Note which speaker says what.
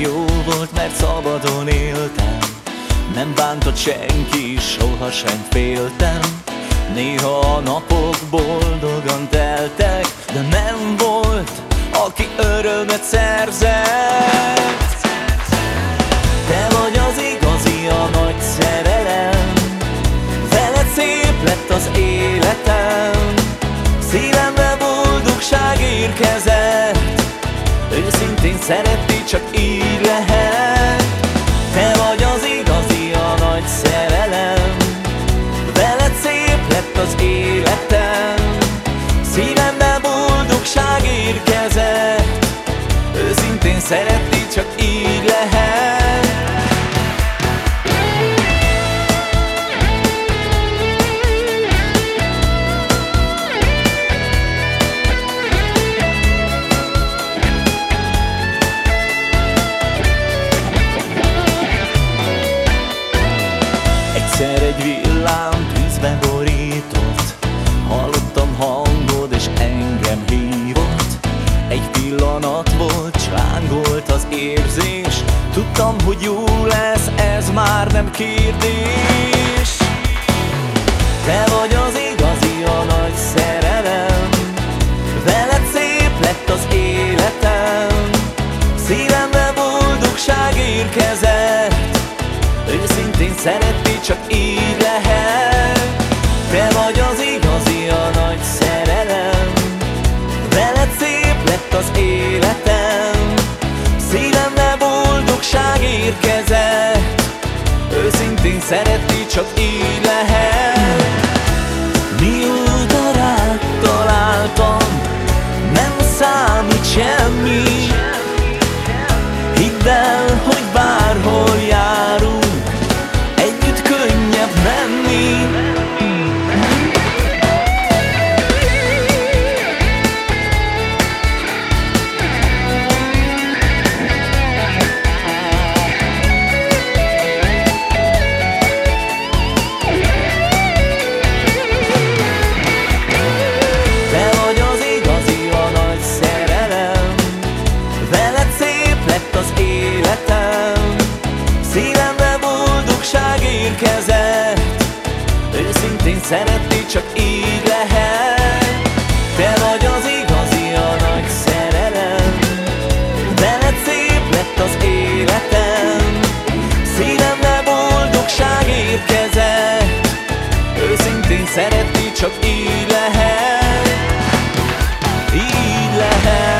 Speaker 1: jó volt, mert szabadon éltem. Nem bántott senki, sohasem féltem. Néha a napok boldogan teltek De nem volt, aki örömet szerzett. Te vagy az igazi, a nagy szerelem. Veled szép lett az életem. Szívembe boldogság érkezett. Őszintén szeretni csak így boldogság érkezett. Őszintén szeretni csak így lehet. Egyszer egy villám tűzbe borított Hallottam pillanat volt, csángolt az érzés. Tudtam, hogy jó lesz, ez már nem kérdés. Te vagy az igazi, a nagy szerelem. Veled szép lett az életem. Szívembe boldogság érkezett. Őszintén szeretni csak így lehet érkezett Őszintén szeretni csak így lehet. Rád kezet Őszintén szeretni csak így lehet. Te vagy az igazi, a nagy szerelem. Veled szép lett az életem. Szívembe boldogság érkezett. Őszintén szeretni csak így lehet. Így lehet.